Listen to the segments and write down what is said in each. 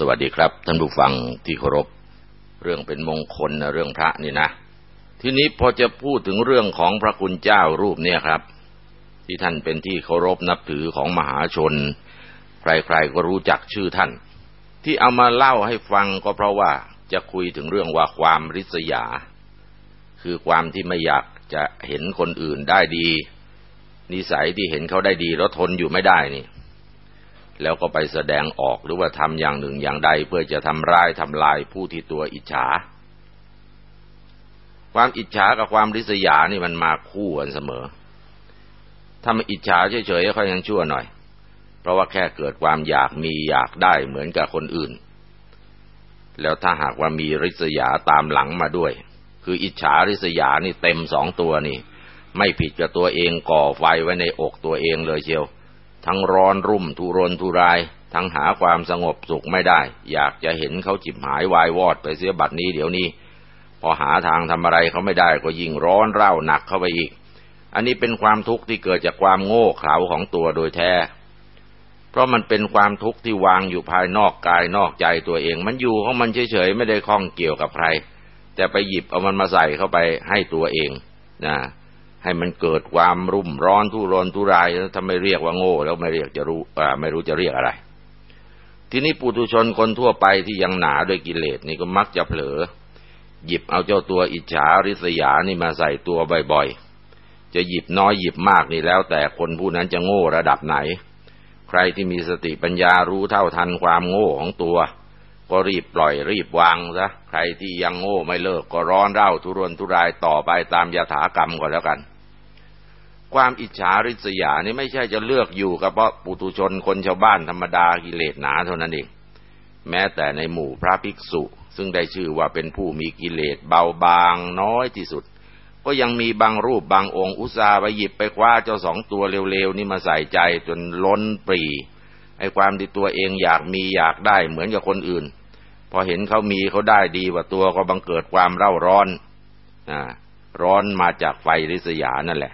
สวัสดีครับ ท่านผู้ฟังที่เคารพ เรื่องเป็นมงคลนะเรื่องพระนี่นะ ทีนี้พอจะพูดถึงเรื่องของพระคุณเจ้ารูปเนี่ยครับ ที่ท่านเป็นที่เคารพนับถือของมหาชน ใครๆก็รู้จักชื่อท่าน ที่เอามาเล่าให้ฟังก็เพราะว่าจะคุยถึงเรื่องว่าความริษยา คือความที่ไม่อยากจะเห็นคนอื่นได้ดี นิสัยที่เห็นเขาได้ดีแล้วทนอยู่ไม่ได้นี่ แล้วก็ไปแสดงออกหรือว่าทำอย่างหนึ่งอย่างใด เพื่อจะทำร้ายทำลายผู้ที่ตัวอิจฉา ความอิจฉากับความริษยานี่มันมาคู่กันเสมอ ถ้ามันอิจฉาเฉยๆค่อยยังชั่วหน่อย เพราะว่าแค่เกิดความอยากมีอยากได้เหมือนกับคนอื่น แล้วถ้าหากว่ามีริษยาตามหลังมาด้วย คืออิจฉาริษยานี่เต็มสองตัวนี่ ไม่ผิดกับตัวเองก่อไฟไว้ในอกตัวเองเลยเชียว ทั้งร้อนรุ่มทุรนทุราย ทั้งหาความสงบสุขไม่ได้ อยากจะเห็นเขาจิบหายวายวอดไปเสียบัดนี้เดี๋ยวนี้ พอหาทางทำอะไรเขาไม่ได้ก็ยิ่งร้อนเร่าหนักเข้าไปอีก อันนี้เป็นความทุกข์ที่เกิดจากความโง่เขลาของตัวโดยแท้ เพราะมันเป็นความทุกข์ที่วางอยู่ภายนอกกายนอกใจตัวเอง มันอยู่ของมันเฉยๆไม่ได้ข้องเกี่ยวกับใคร แต่ไปหยิบเอามันมาใส่เข้าไปให้ตัวเองนะ ให้มันเกิดความรุ่มร้อนทุรนทุรายถ้าไม่เรียกว่าโง่ แล้วไม่เรียกจะรู้ไม่รู้จะเรียกอะไร ทีนี้ปุถุชนคนทั่วไปที่ยังหนาด้วยกิเลสนี่ก็มักจะเผลอ หยิบเอาเจ้าตัวอิจฉาริษยานี่มาใส่ตัวบ่อยๆ จะหยิบน้อยหยิบมากนี่แล้ว แต่คนผู้นั้นจะโง่ระดับไหน ใครที่มีสติปัญญารู้เท่าทันความโง่ของตัว ก็รีบปล่อยรีบวางซะใครที่ยังโง่ไม่เลิกก็ร้อนเร่าทุรนทุรายต่อไปตามยถากรรมก็แล้วกัน ความอิจฉาริษยานี่ไม่ใช่จะเลือกอยู่กับเพราะปุถุชนคนชาวบ้านธรรมดากิเลสหนาเท่านั้นเองแม้แต่ในหมู่พระภิกษุ ซึ่งได้ชื่อว่าเป็นผู้มีกิเลสเบาบางน้อยที่สุด ก็ยังมีบางรูปบางองค์อุตส่าห์ไปหยิบไปคว้าเจ้าสองตัวเร็วๆนี่มาใส่ใจจนล้นปรี ไอ้ความที่ตัวเองอยากมีอยากได้เหมือนกับคนอื่น พอเห็นเขามีเขาได้ดีกว่าตัวก็บังเกิดความเร่าร้อนอ่าร้อนมาจากไฟริษยานั่นแหละ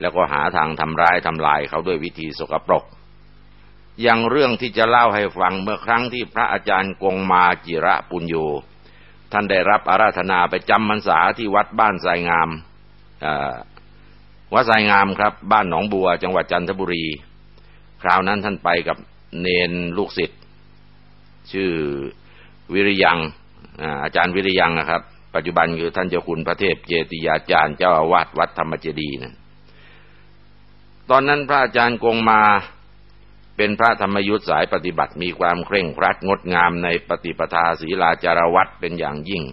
แล้วก็หาทางทำร้ายทำลายเขาด้วยวิธีสกปรก อย่างเรื่องที่จะเล่าให้ฟังเมื่อครั้งที่พระอาจารย์กงมาจิระปุญโญท่านได้รับอาราธนาไปจำพรรษาที่วัดบ้านไซงามวัดไซงามครับ บ้านหนองบัว จังหวัดจันทบุรี คราวนั้นท่านไปกับ เนนลูกศิษย์ชื่อวิริยังอาจารย์วิริยังนะครับ ปัจจุบันคือท่านเจ้าคุณพระเทพเจติยาจารย์เจ้าอาวาสวัดธรรมเจดีย์นะตอนนั้นพระอาจารย์กงมาเป็นพระธรรมยุทธสายปฏิบัติมีความเคร่งครัดงดงามในปฏิปทาศีลาจารวัตเป็นอย่างยิ่ง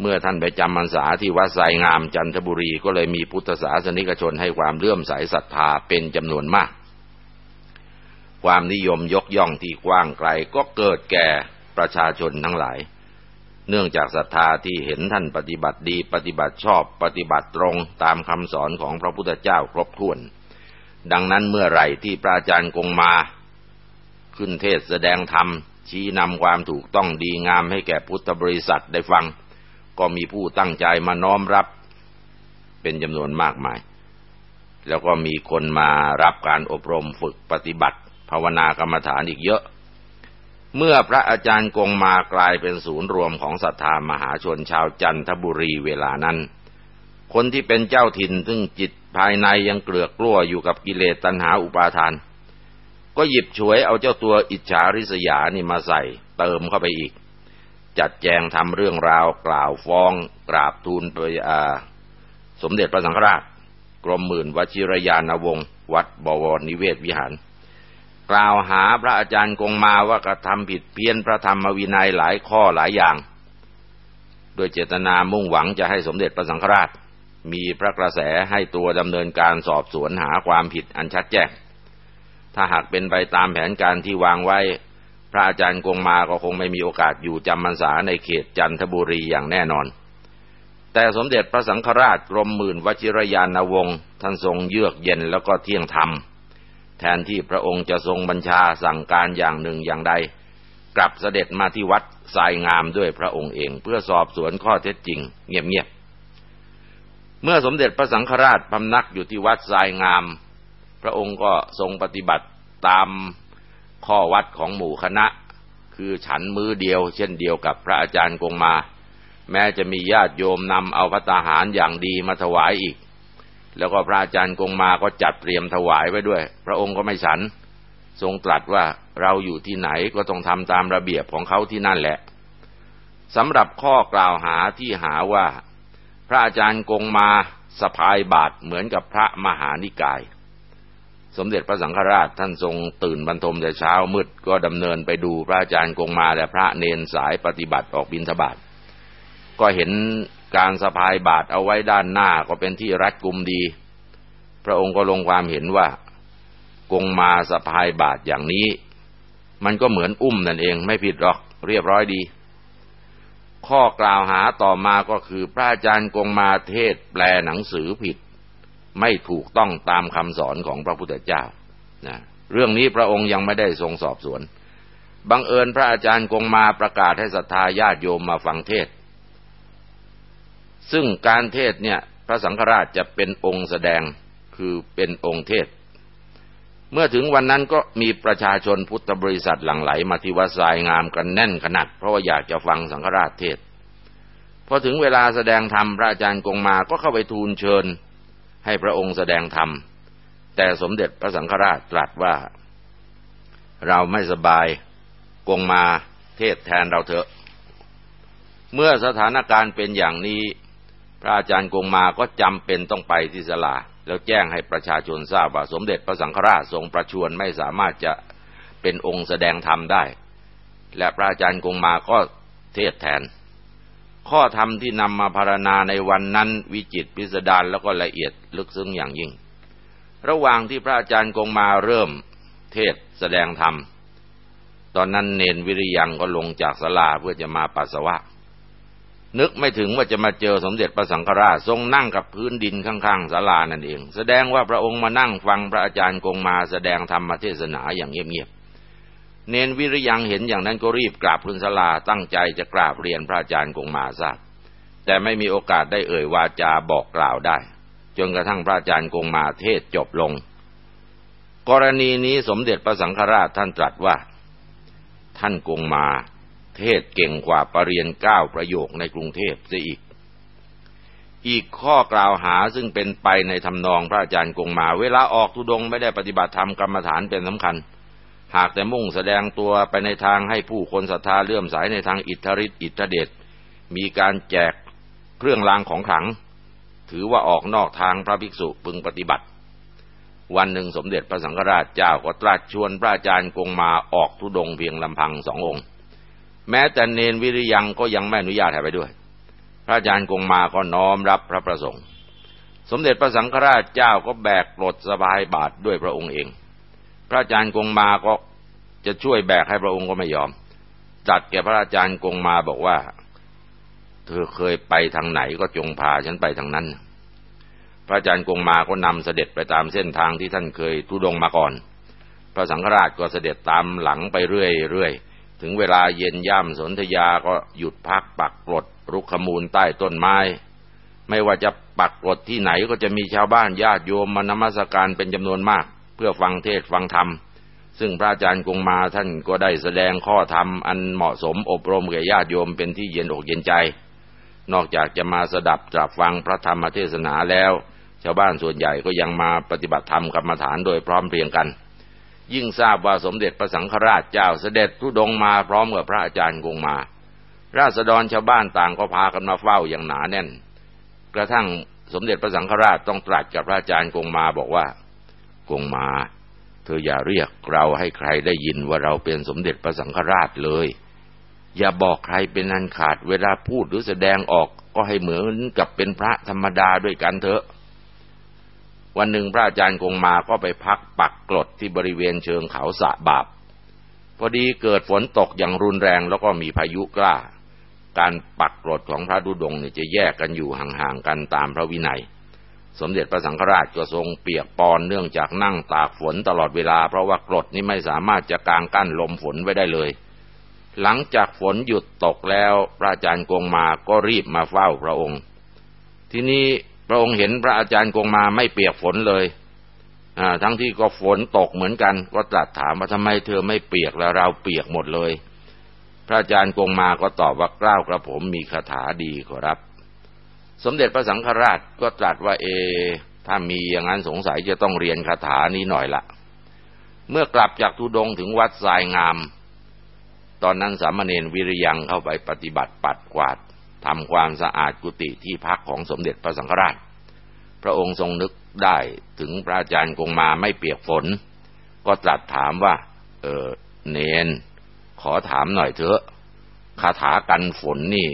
เมื่อท่านไปจำพรรษาที่วัดไซงามจันทบุรีก็เลยมีพุทธศาสนิกชนให้ความเลื่อมใสศรัทธาเป็นจำนวนมาก ความนิยมยกย่องที่กว้างไกลก็เกิดแก่ประชาชนทั้งหลาย เนื่องจากศรัทธาที่เห็นท่านปฏิบัติดี ปฏิบัติชอบปฏิบัติตรงตามคำสอนของพระพุทธเจ้าครบถ้วน ดังนั้นเมื่อไหร่ที่พระอาจารย์กงมา ขึ้นเทศแสดงธรรม ชี้นำความถูกต้องดีงามให้แก่พุทธบริษัทได้ฟัง ก็มีผู้ตั้งใจมาน้อมรับ เป็นจำนวนมากมายแล้วก็มีคนมารับการอบรมฝึกปฏิบัติ ภาวนากรรมฐานอีกเยอะ เมื่อพระอาจารย์กงมากลายเป็นศูนย์รวมของศรัทธามหาชนชาวจันทบุรีเวลานั้น คนที่เป็นเจ้าถิ่นซึ่งจิตภายในยังเกลือกกลั้วอยู่กับกิเลสตัณหาอุปาทาน ก็หยิบฉวยเอาเจ้าตัวอิจฉาริษยานี่มาใส่เติมเข้าไปอีก จัดแจงทำเรื่องราวกล่าวฟ้อง กราบทูลไปสมเด็จพระสังฆราช กรมหมื่นวชิรยานวงศ์วัดบวรนิเวศวิหาร กล่าวหาพระอาจารย์กงมาว่ากระทำผิดเพี้ยนพระธรรมวินัยหลายข้อหลายอย่างโดยเจตนามุ่งหวังจะให้สมเด็จพระสังฆราช มีพระกระแสให้ตัวดำเนินการสอบสวนหาความผิดอันชัดแจ้ง ถ้าหากเป็นไปตามแผนการที่วางไว้ พระอาจารย์กงมาก็คงไม่มีโอกาสอยู่จำพรรษาในเขตจันทบุรีอย่างแน่นอน แต่สมเด็จพระสังฆราชกรมหมื่นวชิรยานวงศ์ท่านทรงเยือกเย็นแล้วก็เที่ยงธรรม ทนที่พระองค์จะทรงบัญชาสั่งการอย่างหนึ่งอย่างใด กลับเสด็จมาที่วัดทรายงามด้วยพระองค์เองเพื่อสอบสวนข้อเท็จจริง เงียบเมื่อสมเด็จพระสังฆราชพำนักอยู่ที่วัดทรายงาม พระองค์ก็ทรงปฏิบัติตามข้อวัดของหมู่คณะ คือฉันมือเดียว เช่นเดียวกับพระอาจารย์กงมา แม้จะมีญาติโยมนำเอาพระตาหารอย่างดีมาถวายอีก แล้วก็พระอาจารย์กงมาก็จัดเตรียมถวายไว้ด้วย พระองค์ก็ไม่ฉัน ทรงตรัสว่าเราอยู่ที่ไหนก็ต้องทำตามระเบียบของเขาที่นั่นแหละสำหรับข้อกล่าวหาที่หาว่า พระอาจารย์กงมาสะพายบาทเหมือนกับพระมหานิกาย สมเด็จพระสังฆราชท่านทรงตื่นบรรทมแต่เช้ามืดก็ดำเนินไปดูพระอาจารย์กงมาและพระเนนสายปฏิบัติออกบิณฑบาตก็เห็น การสะพายบาทเอาไว้ด้านหน้าก็เป็นที่รัดกุมดี พระองค์ก็ลงความเห็นว่า กงมาสะพายบาทอย่างนี้ มันก็เหมือนอุ้มนั่นเองไม่ผิดหรอกเรียบร้อยดี ข้อกล่าวหาต่อมาก็คือพระอาจารย์กงมาเทศแปลหนังสือผิด ไม่ถูกต้องตามคำสอนของพระพุทธเจ้านะเรื่องนี้พระองค์ยังไม่ได้ทรงสอบสวนบังเอิญพระอาจารย์กงมาประกาศให้ศรัทธาญาติโยมมาฟังเทศ ซึ่งการเทศเนี่ยพระสังฆราชจะเป็นองค์แสดงคือเป็นองค์เทศ เมื่อถึงวันนั้นก็มีประชาชนพุทธบริษัทหลั่งไหลมาที่วัดทรายงามกันแน่นขนาดเพราะว่าอยากจะฟังสังฆราชเทศพอถึงเวลาแสดงธรรมพระอาจารย์กงมาก็เข้าไปทูลเชิญ ให้พระองค์แสดงธรรมแต่สมเด็จพระสังฆราชตรัสว่า เราไม่สบายกงมาเทศแทนเราเถอะ เมื่อสถานการณ์เป็นอย่างนี้ ระอาจารย์กงมาก็จำเป็นต้องไปที่สลา แล้วแจ้งให้ประชาชนทราบว่าสมเด็จพระสังฆราชทรงประชวรไม่สามารถจะเป็นองค์แสดงธรรมได้ และพระอาจารย์กงมาก็เทศแทน ข้อธรรมที่นำมาพารณาในวันนั้นวิจิตพิสดารแล้วก็ละเอียดลึกซึ้งอย่างยิ่ง ระหว่างที่พระอาจารย์กงมาเริ่มเทศแสดงธรรม ตอนนั้นเนนวิริยังก็ลงจากศาลาเพื่อจะมาปัสสาวะ นึกไม่ถึงว่าจะมาเจอสมเด็จพระสังฆราชทรงนั่งกับพื้นดินข้างๆศาลานั่นเอง แสดงว่าพระองค์มานั่งฟังพระอาจารย์กงมาแสดงธรรมเทศนาอย่างเงียบๆเนนวิริยังเห็นอย่างนั้นก็รีบกราบพื้นศาลาตั้งใจจะกราบเรียนพระอาจารย์กงมาทราบแต่ไม่มีโอกาสได้เอ่ยวาจาบอกกล่าวได้ จนกระทั่งพระอาจารย์กงมาเทศจบลง กรณีนี้สมเด็จพระสังฆราชท่านตรัสว่า ท่านกงมา เทศเก่งกว่าปรริญญาเก้าประโยคในกรุงเทพเสียอีก อีกข้อกล่าวหาซึ่งเป็นไปในทำนองพระอาจารย์กงมา เวลาออกทุดงไม่ได้ปฏิบัติธรรมกรรมฐานเป็นสำคัญ หากแต่มุ่งแสดงตัวไปในทางให้ผู้คนศรัทธาเลื่อมใสในทางอิทธิฤทธิอิทธิเดชมีการแจกเครื่องรางของขลัง ถือว่าออกนอกทางพระภิกษุพึงปฏิบัติ วันหนึ่งสมเด็จพระสังฆราชเจ้าก็ตรัสชวนพระอาจารย์กงมาออกทุดงเพียงลำพังสององค์ แม้แต่เนนวิริยังก็ยังไม่อนุญาตให้ไปด้วย พระอาจารย์กงมาก็น้อมรับพระประสงค์ สมเด็จพระสังฆราชเจ้าก็แบกปลดสบายบาทด้วยพระองค์เอง พระอาจารย์กงมาก็จะช่วยแบกให้พระองค์ก็ไม่ยอม จัดแก่พระอาจารย์กงมาบอกว่า เธอเคยไปทางไหนก็จงพาฉันไปทางนั้น พระอาจารย์กงมาก็นำเสด็จไปตามเส้นทางที่ท่านเคยทุดงมาก่อน พระสังฆราชก็เสด็จตามหลังไปเรื่อยๆ ถึงเวลาเย็นย่ำสนธยาก็หยุดพักปักกรดรุกขมูลใต้ต้นไม้ ไม่ว่าจะปักกรดที่ไหนก็จะมีชาวบ้านญาติโยมมานมัสการเป็นจำนวนมาก เพื่อฟังเทศฟังธรรม ซึ่งพระอาจารย์กงมาท่านก็ได้แสดงข้อธรรมอันเหมาะสมอบรมแก่ญาติโยมเป็นที่เย็นอกเย็นใจ นอกจากจะมาสดับตรับฟังพระธรรมเทศนาแล้ว ชาวบ้านส่วนใหญ่ก็ยังมาปฏิบัติธรรมกรรมฐานโดยพร้อมเพรียงกัน ยิ่งทราบว่าสมเด็จพระสังฆราชเจ้าเสด็จทุดงมาพร้อมกับพระอาจารย์กงมา ราษฎรชาวบ้านต่างก็พากันมาเฝ้าอย่างหนาแน่น กระทั่งสมเด็จพระสังฆราชต้องตรัสกับพระอาจารย์กงมาบอกว่ากงมา เธออย่าเรียกเราให้ใครได้ยินว่าเราเป็นสมเด็จพระสังฆราชเลย อย่าบอกใครเป็นอันขาดเวลาพูดหรือแสดงออกก็ให้เหมือนกับเป็นพระธรรมดาด้วยกันเถอะ วันหนึ่งพระอาจารย์คงมาก็ไปพักปักกรดที่บริเวณเชิงเขาสะบาบพอดีเกิดฝนตกอย่างรุนแรงแล้วก็มีพายุกล้า การปักกรดของพระดุดงเนี่ยจะแยกกันอยู่ห่างๆกันตามพระวินัย สมเด็จพระสังฆราชก็ทรงเปียกปอนเนื่องจากนั่งตากฝนตลอดเวลา เพราะว่ากรดนี้ไม่สามารถจะกางกั้นลมฝนไว้ได้เลย หลังจากฝนหยุดตกแล้วพระอาจารย์กงมาก็รีบมาเฝ้าพระองค์ ที่นี้ พระองค์เห็นพระอาจารย์กงมาไม่เปียกฝนเลยทั้งที่ก็ฝนตกเหมือนกัน ก็ตรัสถามว่าทำไมเธอไม่เปียกแล้วเราเปียกหมดเลย พระอาจารย์กงมาก็ตอบว่ากล้าวกระผมมีคาถาดีขอรับ สมเด็จพระสังฆราชก็ตรัสว่าเอ ถ้ามีอย่างนั้นสงสัยจะต้องเรียนคาถานี้หน่อยละเมื่อกลับจากทุดงถึงวัดทรายงาม ตอนนั้นสามเณรวิริยังเข้าไปปฏิบัติปัดกวาด ทำความสะอาดกุฏิที่พักของสมเด็จพระสังฆราช พระองค์ทรงนึกได้ถึงพระอาจารย์กงมาไม่เปียกฝน ก็ตรัสถามว่า เออเนน ขอถามหน่อยเถอะคาถากันฝนนี่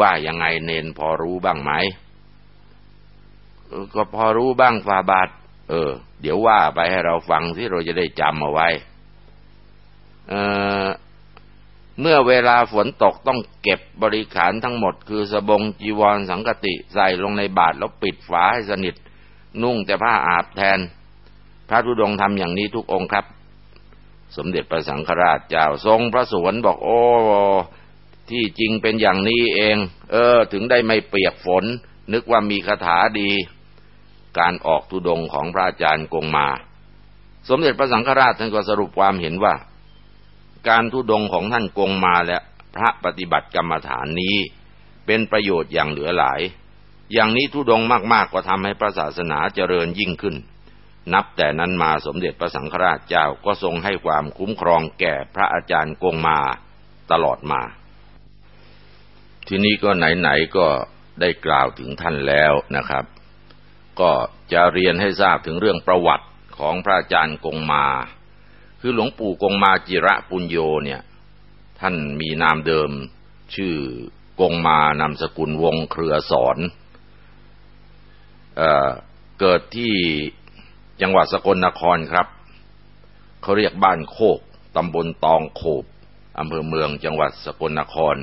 ว่ายังไงเนนพอรู้บ้างไหม ก็พอรู้บ้างฟาบาทเออ เดี๋ยวว่าไปให้เราฟังที่เราจะได้จำเอาไว้ เออ เมื่อเวลาฝนตกต้องเก็บบริขารทั้งหมด คือสบงจีวรสังกติใส่ลงในบาตรแล้วปิดฝาให้สนิท นุ่งแต่ผ้าอาบแทน พระธุดงทำอย่างนี้ทุกองค์ครับ สมเด็จพระสังฆราชเจ้าทรงพระสวนบอก โอ้ที่จริงเป็นอย่างนี้เอง เออ ถึงได้ไม่เปียกฝน นึกว่ามีคาถาดี การออกธุดงของพระอาจารย์กงมา สมเด็จพระสังฆราชท่านก็สรุปความเห็นว่า การทุดงของท่านกงมาและพระปฏิบัติกรรมฐานนี้ เป็นประโยชน์อย่างเหลือหลาย อย่างนี้ทุดงมากๆก็ทำให้พระศาสนาเจริญยิ่งขึ้น นับแต่นั้นมาสมเด็จพระสังฆราชเจ้าก็ทรงให้ความคุ้มครองแก่พระอาจารย์กงมาตลอดมา ทีนี้ก็ไหนๆก็ได้กล่าวถึงท่านแล้วนะครับ ก็จะเรียนให้ทราบถึงเรื่องประวัติของพระอาจารย์กงมา คือหลวงปู่กงมาจิระปุญโยเนี่ย ท่านมีนามเดิม ชื่อกงมานามสกุลวงเครือสอนเอเกิดที่จังหวัดสกลนครครับ เขาเรียกบ้านโคกตำบลตองโขบอำเภอเมืองจังหวัดสกลนคร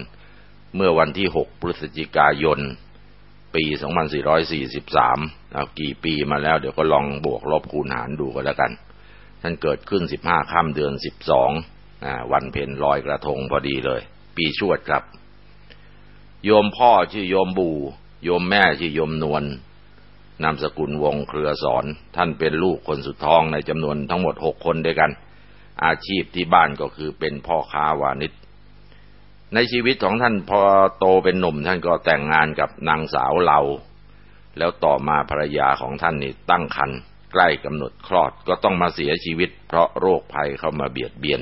เมื่อวันที่ 6 พฤศจิกายน ปี 2443นะกี่ปีมาแล้วเดี๋ยวก็ลองบวกลบคูณหารดูก็แล้วกัน ท่านเกิดขึ้นสิบห้าค่ำเดือนสิบสองวันเพ็ญลอยกระทงพอดีเลย ปีชวดครับ โยมพ่อชื่อโยมบูโยมแม่ชื่อโยมนวลนามสกุลวงเครือสอน ท่านเป็นลูกคนสุดท้องในจำนวนทั้งหมดหกคนด้วยกัน อาชีพที่บ้านก็คือเป็นพ่อค้าวานิชในชีวิตของท่านพอโตเป็นหนุ่มท่านก็แต่งงานกับนางสาวเหลาแล้วต่อมาภรรยาของท่านนี่ตั้งครรภ์ ใกล้กำหนดคลอดก็ต้องมาเสียชีวิต เพราะโรคภัยเข้ามาเบียดเบียน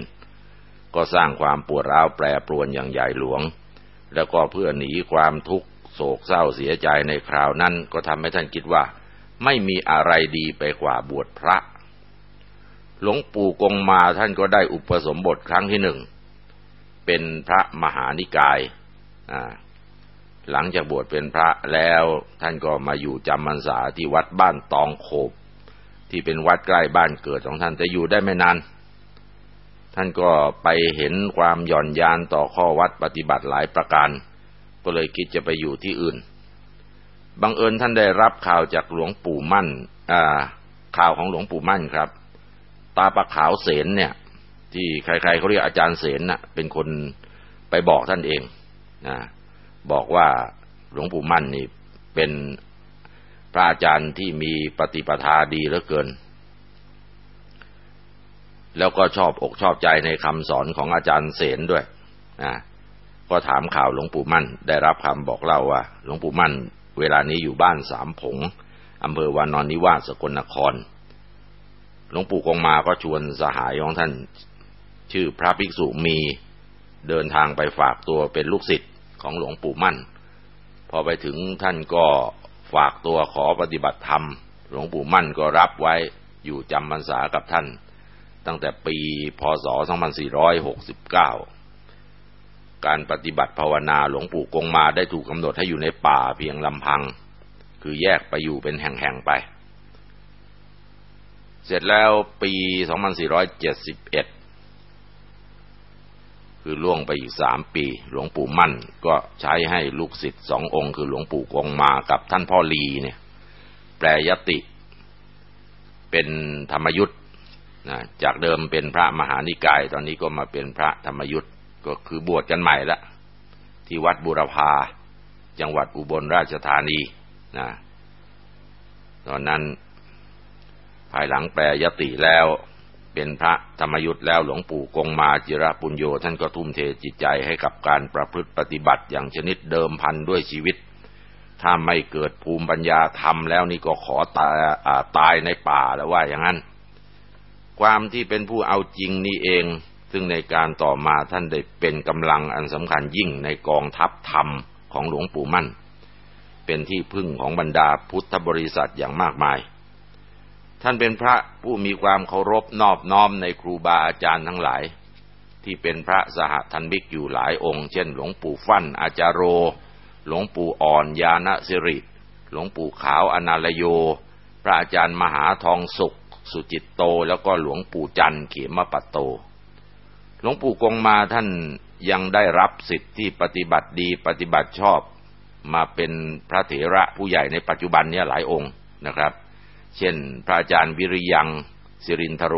ก็สร้างความปวดร้าวแปรปรวนอย่างใหญ่หลวง แล้วก็เพื่อหนีความทุกข์โศกเศร้าเสียใจในคราวนั้นก็ทำให้ท่านคิดว่า ไม่มีอะไรดีไปกว่าบวชพระ หลวงปู่กงมาท่านก็ได้อุปสมบทครั้งที่หนึ่ง เป็นพระมหานิกายหลังจากบวชเป็นพระแล้วท่านก็มาอยู่จำพรรษาที่วัดบ้านตองโขบ ที่เป็นวัดใกล้บ้านเกิดของท่านแต่อยู่ได้ไม่นาน ท่านก็ไปเห็นความหย่อนยานต่อข้อวัดปฏิบัติหลายประการ ก็เลยคิดจะไปอยู่ที่อื่น บังเอิญท่านได้รับข่าวจากหลวงปู่มั่นข่าวของหลวงปู่มั่นครับ ตาปะขาวเสนเนี่ย ที่ใครๆเขาเรียกอาจารย์เสนน่ะ เป็นคนไปบอกท่านเองนะบอกว่าหลวงปู่มั่นนี่เป็น พระอาจารย์ที่มีปฏิปทาดีเหลือเกิน แล้วก็ชอบอกชอบใจในคำสอนของอาจารย์เสนด้วยนะก็ถามข่าวหลวงปู่มั่น ได้รับคำบอกเล่าว่า หลวงปู่มั่น เวลานี้อยู่บ้านสามผงอำเภอวานอนนิวาสสกลนคร หลวงปู่กงมาก็ชวนสหายของท่าน ชื่อพระภิกษุมีเดินทางไปฝากตัวเป็นลูกศิษย์ของหลวงปู่มั่น พอไปถึงท่านก็ ฝากตัวขอปฏิบัติธรรม หลวงปู่มั่นก็รับไว้อยู่จำพรรษากับท่าน ตั้งแต่ปีพศ 2469 การปฏิบัติภาวนาหลวงปู่กงมาได้ถูกกำหนดให้อยู่ในป่าเพียงลำพัง คือแยกไปอยู่เป็นแห่งๆไป เสร็จแล้วปี 2471 คือล่วงไปอีกสามปี หลวงปู่มั่น ก็ใช้ให้ลูกศิษย์สององค์ คือหลวงปู่กงมากับท่านพ่อลีเนี่ย แปลยติ เป็นธรรมยุทธ์นะจากเดิมเป็นพระมหานิกาย ตอนนี้ก็มาเป็นพระธรรมยุทธ์ก็คือบวชกันใหม่ละ ที่วัดบุรพาจังหวัดอุบลราชธานีนะตอนนั้นภายหลังแปลยติแล้ว เป็นพระธรรมยุทธ์แล้วหลวงปู่กงมาจิระปุญโยท่านก็ทุ่มเทจิตใจให้กับการประพฤติปฏิบัติอย่างชนิดเดิมพันด้วยชีวิต ถ้าไม่เกิดภูมิปัญญาธรรมแล้วนี่ก็ขอตายตายในป่าแล้วว่าอย่างนั้น ความที่เป็นผู้เอาจริงนี่เอง ซึ่งในการต่อมาท่านได้เป็นกำลังอันสำคัญยิ่งในกองทัพธรรมของหลวงปู่มั่น เป็นที่พึ่งของบรรดาพุทธบริษัทอย่างมากมาย ท่านเป็นพระผู้มีความเคารพนอบน้อมในครูบาอาจารย์ทั้งหลาย ที่เป็นพระสหทันบิกอยู่หลายองค์ เช่น หลวงปู่ฟั่นอาจารโร หลวงปู่อ่อนยาณสิริ หลวงปู่ขาวอนาลโย พระอาจารย์มหาทองสุข สุจิตโต แล้วก็หลวงปู่จันเขมปัตโต หลวงปู่กงมาท่านยังได้รับสิทธิ์ที่ปฏิบัติดีปฏิบัติชอบ มาเป็นพระเถระผู้ใหญ่ในปัจจุบันนี้หลายองค์นะครับ เช่น พระอาจารย์วิริยังสิรินทโร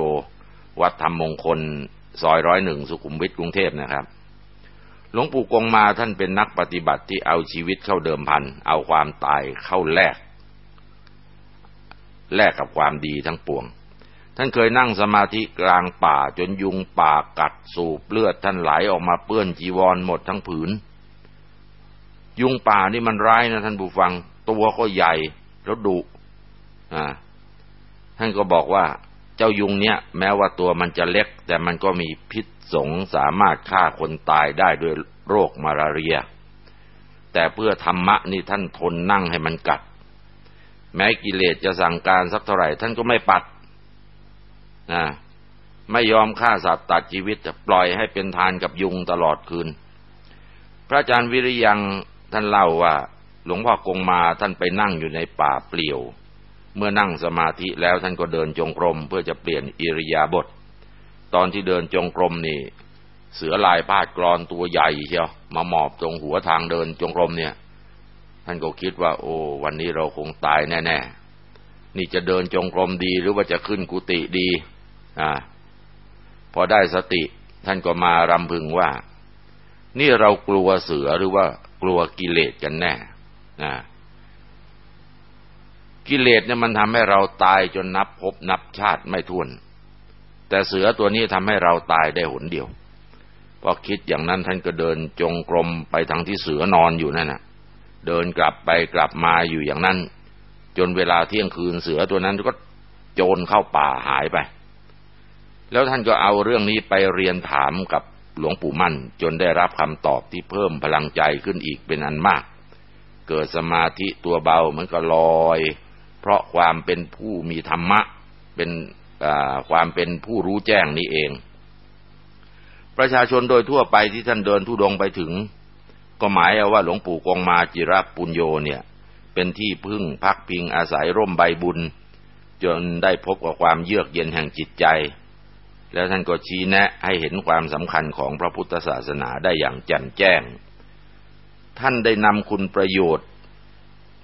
วัดธรรมมงคล ซอยร้อยหนึ่งสุขุมวิทกรุงเทพนะครับ หลวงปู่กงมาท่านเป็นนักปฏิบัติที่เอาชีวิตเข้าเดิมพัน เอาความตายเข้าแลก แลกกับความดีทั้งปวง ท่านเคยนั่งสมาธิกลางป่าจนยุงป่ากัดสูบเลือดท่านไหลออกมาเปื้อนจีวรหมดทั้งผืน ยุงป่านี่มันร้ายนะท่านผู้ฟัง ตัวก็ใหญ่แล้วดุอ่า ท่านก็บอกว่าเจ้ายุงเนี่ย แม้ว่าตัวมันจะเล็ก แต่มันก็มีพิษสงสามารถฆ่าคนตายได้ด้วยโรคมาลาเรีย แต่เพื่อธรรมะนี่ท่านทนนั่งให้มันกัด แม้กิเลสจะสั่งการสักเท่าไหร่ ท่านก็ไม่ปัดนะไม่ยอมฆ่าสัตว์ตัดชีวิตปล่อยให้เป็นทานกับยุงตลอดคืน พระอาจารย์วิริยังท่านเล่าว่า หลวงพ่อกงมาท่านไปนั่งอยู่ในป่าเปลี่ยว เมื่อนั่งสมาธิแล้วท่านก็เดินจงกรมเพื่อจะเปลี่ยนอิริยาบถตอนที่เดินจงกรมนี่ เสือลายพาดกรอนตัวใหญ่เชียวมาหมอบตรงหัวทางเดินจงกรมเนี่ย ท่านก็คิดว่า โอ้วันนี้เราคงตายแน่ๆนี่จะเดินจงกรมดีหรือว่าจะขึ้นกุฏิดีอ่าพอได้สติ ท่านก็มารำพึงว่า นี่เรากลัวเสือหรือว่ากลัวกิเลสกันแน่อ่า กิเลสเนี่ยมันทำให้เราตายจนนับพบนับชาติไม่ท้วน แต่เสือตัวนี้ทำให้เราตายได้หนเดียวพอคิดอย่างนั้นท่านก็เดินจงกรมไปทางที่เสือนอนอยู่นั่นน่ะ เดินกลับไปกลับมาอยู่อย่างนั้น จนเวลาเที่ยงคืนเสือตัวนั้นก็โจรเข้าป่าหายไป แล้วท่านก็เอาเรื่องนี้ไปเรียนถามกับหลวงปู่มั่น จนได้รับคำตอบที่เพิ่มพลังใจขึ้นอีกเป็นอันมาก เกิดสมาธิตัวเบาเหมือนกับลอย เพราะความเป็นผู้มีธรรมะเป็นความเป็นผู้รู้แจ้งนี้เอง ประชาชนโดยทั่วไปที่ท่านเดินทุดงไปถึง ก็หมายเอาว่าหลวงปู่กองมาจิรปุญโยเนี่ย เป็นที่พึ่งพักพิงอาศัยร่มใบบุญ จนได้พบกับความเยือกเย็นแห่งจิตใจ แล้วท่านก็ชี้แนะให้เห็นความสำคัญของพระพุทธศาสนาได้อย่างแจ่มแจ้ง ท่านได้นำคุณประโยชน์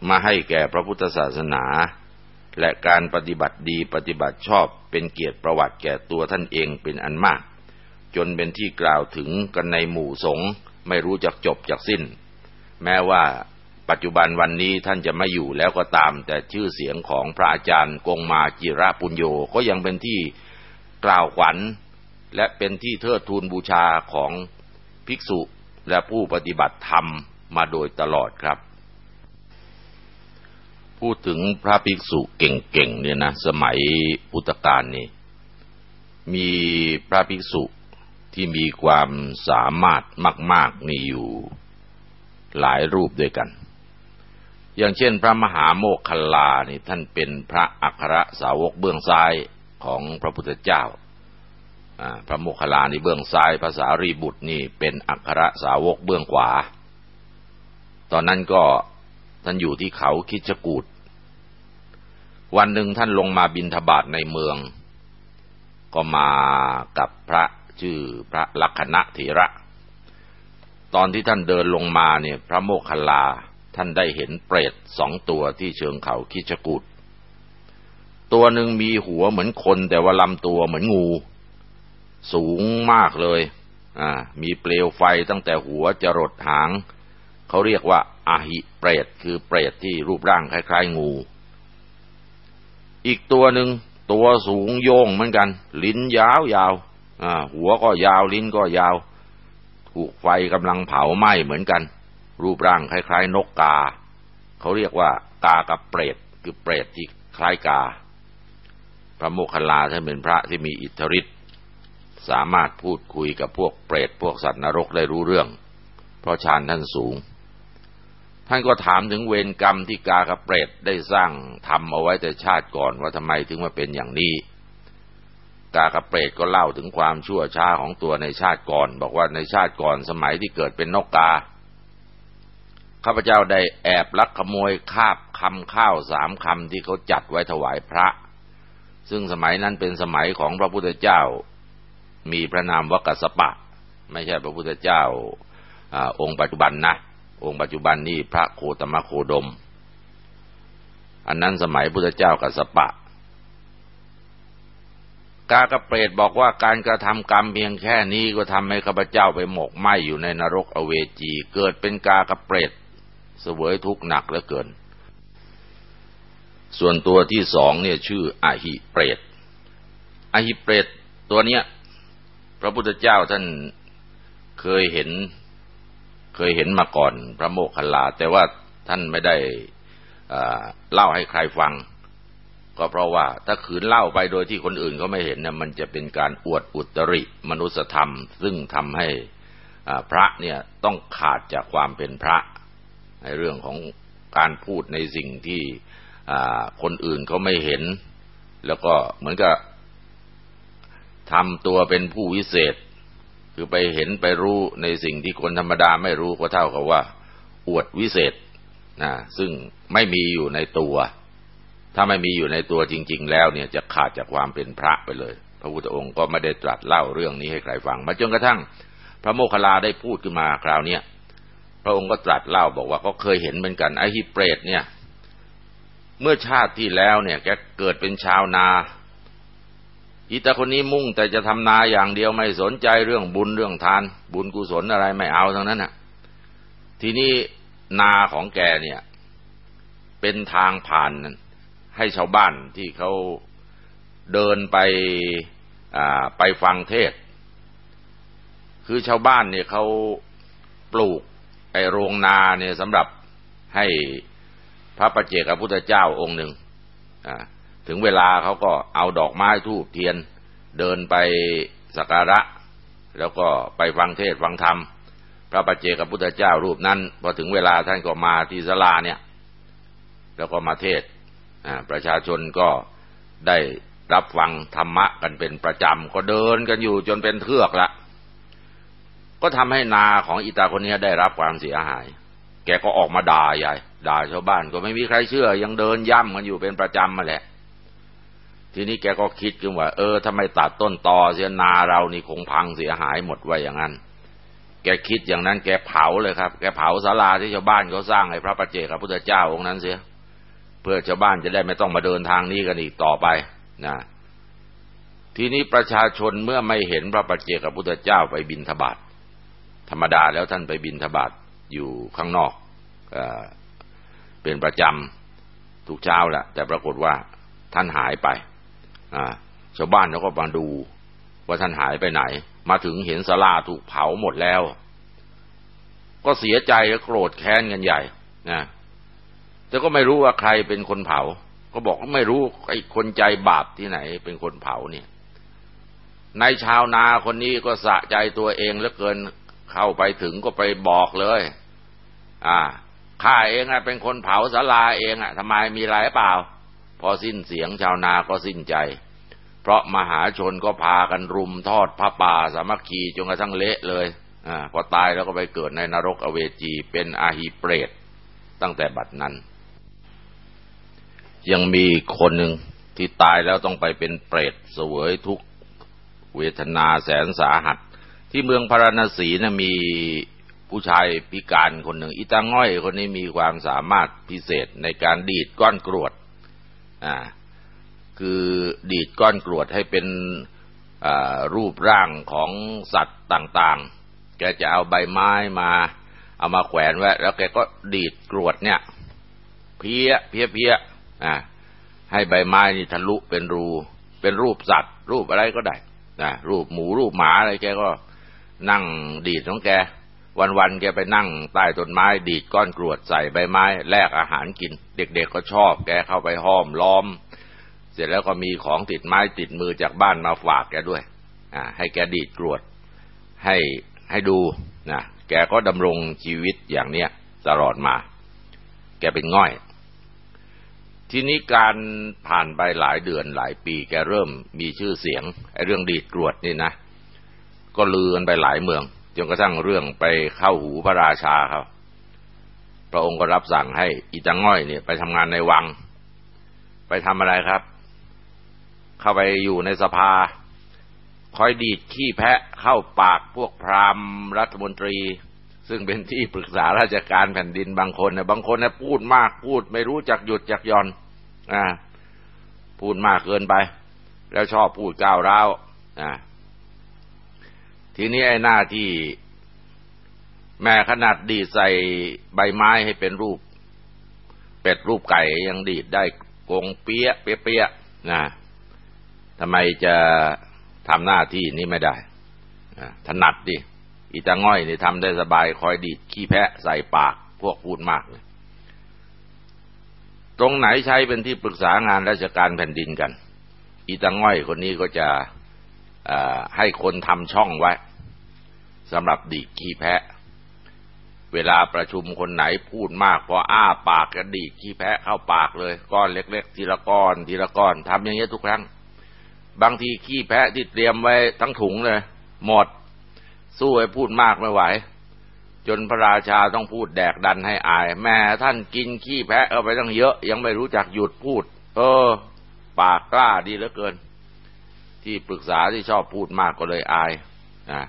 มาให้แก่พระพุทธศาสนา และการปฏิบัติดีปฏิบัติชอบเป็นเกียรติประวัติแก่ตัวท่านเองเป็นอันมาก จนเป็นที่กล่าวถึงกันในหมู่สงฆ์ไม่รู้จักจบจากสิ้น แม้ว่าปัจจุบันวันนี้ท่านจะไม่อยู่แล้วก็ตาม แต่ชื่อเสียงของพระอาจารย์กงมาจิระปุญโญก็ยังเป็นที่กล่าวขวัญ และเป็นที่เทิดทูนบูชาของภิกษุและผู้ปฏิบัติธรรมมาโดยตลอดครับ พูดถึงพระภิกษุเก่งๆเนี่ยนะสมัยพุทธกาลนี่มีพระภิกษุที่มีความสามารถมากๆนี่อยู่หลายรูปด้วยกัน อย่างเช่นพระมหาโมคคัลลานี่ท่านเป็นพระอัครสาวกเบื้องซ้ายของพระพุทธเจ้า พระโมคคัลลานี่เบื้องซ้ายภาษารีบุตรนี่เป็นอัครสาวกเบื้องขวา ตอนนั้นก็ท่านอยู่ที่เขาคิชกูด วันหนึ่งท่านลงมาบินทบาทในเมือง ก็มากับพระชื่อพระลักษณะเถระ ตอนที่ท่านเดินลงมาเนี่ย พระโมคคัลลาท่านได้เห็นเปรตสองตัวที่เชิงเขาคิชกูดตัวหนึ่งมีหัวเหมือนคน แต่ว่าลำตัวเหมือนงู สูงมากเลย อ่า มีเปลวไฟตั้งแต่หัวจรดหาง เขาเรียกว่าอาหิเปรตคือเปรตที่รูปร่างคล้าย ๆ งู อีกตัวหนึ่งตัวสูงโย่งเหมือนกัน ลิ้นยาวยาวหัวก็ยาวลิ้นก็ยาว ถูกไฟกำลังเผาไหม้เหมือนกัน รูปร่างคล้ายๆ นกกา เขาเรียกว่ากากับเปรตคือเปรตที่คล้ายกา พระโมคคัลลาท่านเป็นพระที่มีอิทธิฤทธิ์สามารถพูดคุยกับพวกเปรตพวกสัตว์นรกได้รู้เรื่อง เพราะฌานท่านสูง ท่านก็ถามถึงเวรกรรมที่กากับเปรตได้สร้างทำเอาไว้แต่ชาติก่อนว่าทำไมถึงมาเป็นอย่างนี้ กากับเปรตก็เล่าถึงความชั่วช้าของตัวในชาติก่อน บอกว่าในชาติก่อนสมัยที่เกิดเป็นนกกาข้าพเจ้าได้แอบลักขโมยคาบคำข้าวสามคำที่เขาจัดไว้ถวายพระ ซึ่งสมัยนั้นเป็นสมัยของพระพุทธเจ้า มีพระนามวกัสปะ ไม่ใช่พระพุทธเจ้าอองค์ปัจจุบันนะ องค์ปัจจุบันนี่พระโคตมโคดม อันนั้นสมัยพุทธเจ้ากัสปะ กากระเปรตบอกว่าการกระทำกรรมเพียงแค่นี้ก็ทำให้ข้าพเจ้าไปหมกไหมอยู่ในนรกอเวจี เกิดเป็นกากระเปรตเสวยทุกข์หนักเหลือเกิน ส่วนตัวที่สองเนี่ยชื่ออหิเปรตอหิเปรตตัวเนี้ยพระพุทธเจ้าท่านเคยเห็น เคยเห็นมาก่อนพระโมคคัลลา แต่ว่าท่านไม่ได้เล่าให้ใครฟัง ก็เพราะว่าถ้าขืนเล่าไปโดยที่คนอื่นเขาไม่เห็นเนี่ยมันจะเป็นการอวดอุตริมนุสธรรม ซึ่งทำให้พระเนี่ยต้องขาดจากความเป็นพระ ในเรื่องของการพูดในสิ่งที่คนอื่นเขาไม่เห็น แล้วก็เหมือนกับทำตัวเป็นผู้วิเศษ คือไปเห็นไปรู้ในสิ่งที่คนธรรมดาไม่รู้ก็เท่ากับว่า อวดวิเศษนะซึ่งไม่มีอยู่ในตัว ถ้าไม่มีอยู่ในตัวจริง ๆ แล้วเนี่ยจะขาดจากความเป็นพระไปเลย พระพุทธองค์ก็ไม่ได้ตรัสเล่าเรื่องนี้ให้ใครฟัง มาจนกระทั่ง พระโมคคัลลาได้พูดขึ้นมาคราวนี้พระองค์ก็ตรัสเล่าบอกว่าก็เคยเห็นเหมือนกันไอ้ฮิเปรตเนี่ย เมื่อชาติที่แล้วเนี่ยแกเกิดเป็นชาวนา อีตาคนนี้มุ่งแต่จะทำนาอย่างเดียวไม่สนใจเรื่องบุญเรื่องทาน บุญกุศลอะไรไม่เอาทั้งนั้นน่ะ ทีนี้นาของแกเนี่ย เป็นทางผ่านให้ชาวบ้านที่เขาเดินไปไปฟังเทศ คือชาวบ้านเนี่ยเขาปลูกไอโรงนาเนี่ยสำหรับให้พระประเจกพระพุทธเจ้าองค์หนึ่งอ่า ถึงเวลาเขาก็เอาดอกไม้ทูบเทียน เดินไปสักการะ แล้วก็ไปฟังเทศฟังธรรม พระปัจเจกพุทธเจ้ารูปนั้น พอถึงเวลาท่านก็มาที่ศาลาเนี่ย แล้วก็มาเทศประชาชนก็ได้รับฟังธรรมะกันเป็นประจำ ก็เดินกันอยู่จนเป็นเทือกละก็ทำให้นาของอิตาคนนี้ได้รับความเสียหาย แกก็ออกมาด่าใหญ่ ด่าชาวบ้านก็ไม่มีใครเชื่อ ยังเดินย่ำกันอยู่เป็นประจำมาแหละ ทีนี้แกก็คิดขึ้นว่า เออถ้าไม่ตัดต้นตอเสียนาเรานี่คงพังเสียหายหมดไว้อย่างนั้น แกคิดอย่างนั้น แกเผาเลยครับ แกเผาศาลาที่ชาวบ้านเขาสร้างให้พระประเจกับพุทธเจ้าองค์นั้นเสีย เพื่อชาวบ้านจะได้ไม่ต้องมาเดินทางนี้กันอีกต่อไปนะทีนี้ประชาชนเมื่อไม่เห็นพระประเจกับพุทธเจ้าไปบินทบาทธรรมดาแล้วท่านไปบินทบาทอยู่ข้างนอกเอเป็นประจำทุกเช้าแหละแต่ปรากฏว่าท่านหายไป ชาวบ้านเขาก็มาดูว่าท่านหายไปไหน มาถึงเห็นศาลาถูกเผาหมดแล้ว ก็เสียใจและโกรธแค้นกันใหญ่นะแต่ก็ไม่รู้ว่าใครเป็นคนเผา ก็บอกว่าไม่รู้ไอ้คนใจบาปที่ไหน เป็นคนเผาเนี่ยในชาวนาคนนี้ก็สะใจตัวเองแล้วเกินเข้าไปถึงก็ไปบอกเลย อ่าข้าเองอะเป็นคนเผาศาลาเองอะทำไมมีอะไรเปล่า พอสิ้นเสียงชาวนาก็สิ้นใจ เพราะมหาชนก็พากันรุมทอดพระป่าสามัคคีจนกระทั่งเละเลยอ่าพอตายแล้วก็ไปเกิดในนรกอเวจีเป็นอาหีเปรตตั้งแต่บัดนั้น ยังมีคนหนึ่งที่ตายแล้วต้องไปเป็นเปรตเสวยทุกเวทนาแสนสาหัส ที่เมืองพาราณสีนะมีผู้ชายพิการคนหนึ่งอิตาง่อยคนนี้มีความสามารถพิเศษในการดีดก้อนกรวด อ่าคือดีดก้อนกรวดให้เป็นรูปร่างของสัตว์ต่างๆ แกจะเอาใบไม้มา เอามาแขวนไว้ แล้วแกก็ดีดกรวดเนี่ย เพี้ยเพี้ยเพี้ยอ่าให้ใบไม้นี่ทะลุเป็นรู เป็นรูปสัตว์ รูปอะไรก็ได้นะรูปหมูรูปหมาอะไรแกก็นั่งดีดของแก วันๆแกไปนั่งใต้ต้นไม้ดีดก้อนกรวดใส่ใบไม้แลกอาหารกิน เด็กๆก็ชอบแกเข้าไปห้อมล้อม เสร็จแล้วก็มีของติดไม้ติดมือจากบ้านมาฝากแกด้วยอ่าให้แกดีดกรวดให้ให้ดูนะแกก็ดำรงชีวิตอย่างเนี้ยตลอดมา แกเป็นง่อย ทีนี้การผ่านไปหลายเดือนหลายปี แกเริ่มมีชื่อเสียงไอ้เรื่องดีดกรวดนี่นะ ก็ลือกันไปหลายเมือง จนกระทั่งเรื่องไปเข้าหูพระราชาเขาพระองค์ก็รับสั่งให้อีจังง่อยเนี่ยไปทำงานในวัง ไปทำอะไรครับ เข้าไปอยู่ในสภา คอยดีดขี้แพะเข้าปากพวกพราหมณ์รัฐมนตรี ซึ่งเป็นที่ปรึกษาราชการแผ่นดินบางคนนะบางคนนะพูดมากพูดไม่รู้จักหยุดจักย่อนอ่าพูดมากเกินไป แล้วชอบพูดก้าวร้าวอ่า ทีนี้ไอ้หน้าที่แม่ขนาดดีดใส่ใบไม้ให้เป็นรูป เป็ดรูปไก่ยังดีดได้กงเปี้ยเปี้ยนะทำไมจะทำหน้าที่นี้ไม่ได้ถนัดดิอีตาง่อยนี่ทำได้สบายคอยดีดขี้แพะใส่ปากพวกพูดมากเลยตรงไหนใช้เป็นที่ปรึกษางานราชการแผ่นดินกัน อีตาง่อยคนนี้ก็จะ ให้คนทำช่องไว้สำหรับดีดขี้แพะ เวลาประชุมคนไหนพูดมากพออ้าปากก็ดีดขี้แพะเข้าปากเลย ก้อนเล็ก ๆ ทีละก้อนทีละก้อนทำอย่างนี้ทุกครั้ง บางทีขี้แพะที่เตรียมไว้ทั้งถุงเลย หมด สู้ไอ้พูดมากไม่ไหว จนพระราชาต้องพูดแดกดันให้อาย แม่ท่านกินขี้แพะเอาไปตั้งเยอะ ยังไม่รู้จักหยุดพูด เออ ปากกล้าดีเหลือเกิน ที่ปรึกษาที่ชอบพูดมากก็เลยอายนะ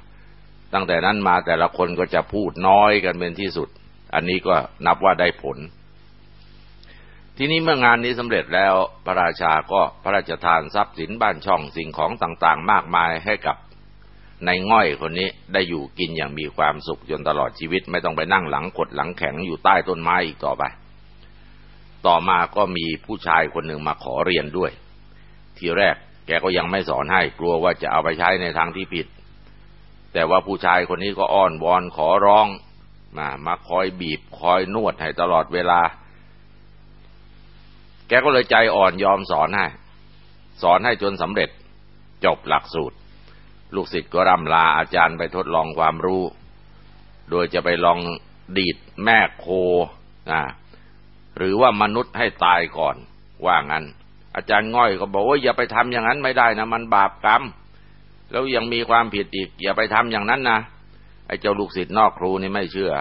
ตั้งแต่นั้นมาแต่ละคนก็จะพูดน้อยกันเป็นที่สุด อันนี้ก็นับว่าได้ผล ทีนี้เมื่องานนี้สำเร็จแล้วพระราชาก็พระราชทานทรัพย์สินบ้านช่องสิ่งของต่างๆ มากมายให้กับในง่อยคนนี้ได้อยู่กินอย่างมีความสุขจนตลอดชีวิต ไม่ต้องไปนั่งหลังกดหลังแข็งอยู่ใต้ต้นไม้อีกต่อไป ต่อมาก็มีผู้ชายคนหนึ่งมาขอเรียนด้วย ทีแรก แกก็ยังไม่สอนให้กลัวว่าจะเอาไปใช้ในทางที่ผิด แต่ว่าผู้ชายคนนี้ก็อ้อนวอนขอร้องมามาคอยบีบคอยนวดให้ตลอดเวลา แกก็เลยใจอ่อนยอมสอนให้ สอนให้จนสำเร็จจบหลักสูตร ลูกศิษย์ก็ร่ำลาอาจารย์ไปทดลองความรู้ โดยจะไปลองดีดแม่โคนะหรือว่ามนุษย์ให้ตายก่อนว่างั้น อาจารย์ง่อยก็บอกว่าอย่าไปทำอย่างนั้นไม่ได้นะมันบาปกรรม แล้วยังมีความผิดอีก อย่าไปทำอย่างนั้นนะไอ้เจ้าลูกศิษย์นอกครูนี่ไม่เชื่อ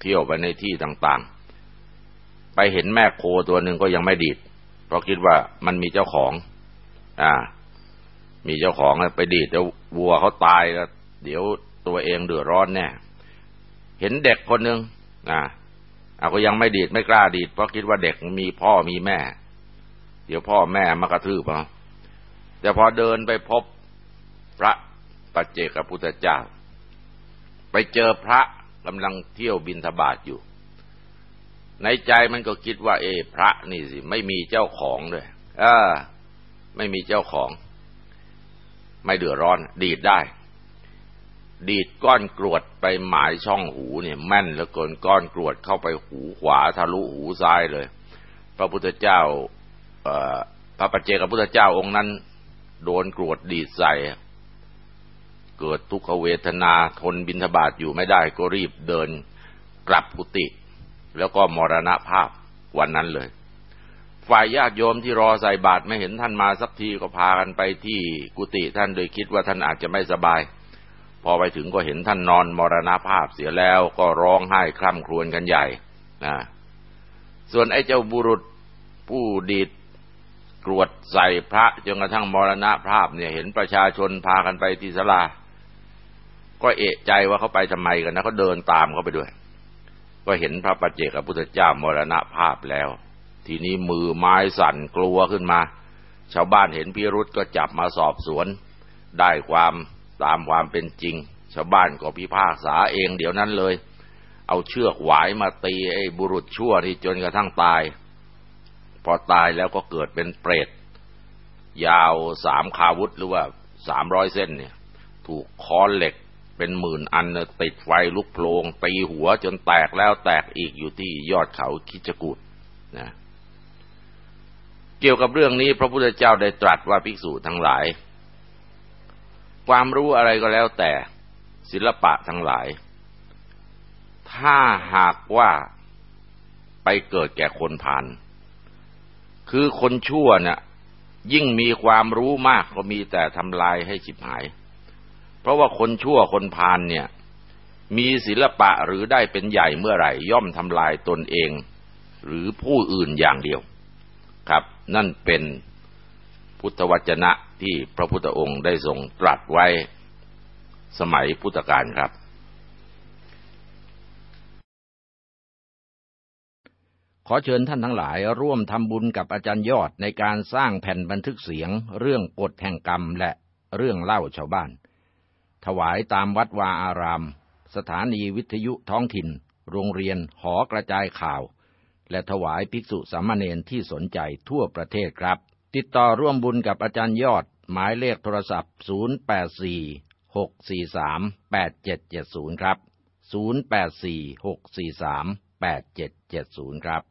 เที่ยวไปในที่ต่างๆ ไปเห็นแม่โคตัวหนึ่งก็ยังไม่ดีด เพราะคิดว่ามันมีเจ้าของ อ่า มีเจ้าของไปดีดแล้ววัวเขาตายแล้วเดี๋ยวตัวเองเดือดร้อนแน่เห็นเด็กคนหนึ่งอ่าอาก็ยังไม่ดีดไม่กล้าดีดเพราะคิดว่าเด็กมีพ่อมีแม่ เดี๋ยวพ่อแม่มากระทืบเอาแต่พอเดินไปพบพระปัจเจกพุทธเจ้า ไปเจอพระกำลังเที่ยวบินทบาทอยู่ ในใจมันก็คิดว่า เอ พระนี่สิ ไม่มีเจ้าของเลยเออ ไม่มีเจ้าของ ไม่เดือดร้อน ดีดได้ ดีดก้อนกรวดไปหมายช่องหูเนี่ยแม่นเหลือเกินก้อนกรวดเข้าไปหูขวาทะลุหูซ้ายเลย พระพุทธเจ้า พระปัจเจกพุทธเจ้าองค์นั้น โดนกรวดดีดใส่ เกิดทุกขเวทนาทนบินทบาทอยู่ไม่ได้ก็รีบเดินกลับกุฏิแล้วก็มรณภาพวันนั้นเลย ฝ่ายญาติโยมที่รอใส่บาตรไม่เห็นท่านมาสักทีก็พากันไปที่กุฏิท่านโดยคิดว่าท่านอาจจะไม่สบาย พอไปถึงก็เห็นท่านนอนมรณภาพเสียแล้วก็ร้องไห้คร่ำครวญกันใหญ่นะส่วนไอ้เจ้าบุรุษผู้ดีด กรวดใส่พระจนกระทั่งมรณภาพเนี่ยเห็นประชาชนพากันไปที่ศาลา ก็เอะใจว่าเขาไปทำไมกันนะเขาเดินตามเขาไปด้วย ก็เห็นพระปัจเจกพุทธเจ้ามรณภาพแล้ว ทีนี้มือไม้สั่นกลัวขึ้นมา ชาวบ้านเห็นพิรุษก็จับมาสอบสวน ได้ความตามความเป็นจริง ชาวบ้านก็พิพากษาเองเดี๋ยวนั้นเลย เอาเชือกหวายมาตีไอ้บุรุษชั่วที่จนกระทั่งตาย พอตายแล้วก็เกิดเป็นเปรต ยาวสามคาวุธหรือว่าสามร้อยเส้นเนี่ย ถูกค้อนเหล็กเป็นหมื่นอันติดไฟลุกโพลงตีหัวจนแตกแล้วแตกอีกอยู่ที่ยอดเขาคิจกูดนะเกี่ยวกับเรื่องนี้พระพุทธเจ้าได้ตรัสว่าภิกษุทั้งหลาย ความรู้อะไรก็แล้วแต่ศิลปะทั้งหลาย ถ้าหากว่าไปเกิดแก่คนผ่าน คือคนชั่วเนะ่ยยิ่งมีความรู้มากก็มีแต่ทำลายให้ฉิบหาย เพราะว่าคนชั่วคนพาลเนี่ย มีศิลปะหรือได้เป็นใหญ่เมื่อไหร่ ย่อมทำลายตนเอง หรือผู้อื่นอย่างเดียว ครับ นั่นเป็นพุทธวจนะที่พระพุทธองค์ได้ทรงตรัสไว้สมัยพุทธกาลครับ ขอเชิญท่านทั้งหลายร่วมทำบุญกับอาจารย์ยอดในการสร้างแผ่นบันทึกเสียง เรื่องกฎแห่งกรรมและเรื่องเล่าชาวบ้าน ถวายตามวัดวาอาราม สถานีวิทยุท้องถิ่น โรงเรียนหอกระจายข่าว และถวายภิกษุสามเณรที่สนใจทั่วประเทศครับ ติดต่อร่วมบุญกับอาจารย์ยอด หมายเลขโทรศัพท์ 084 6438770 ครับ 084 643 8770 ครับ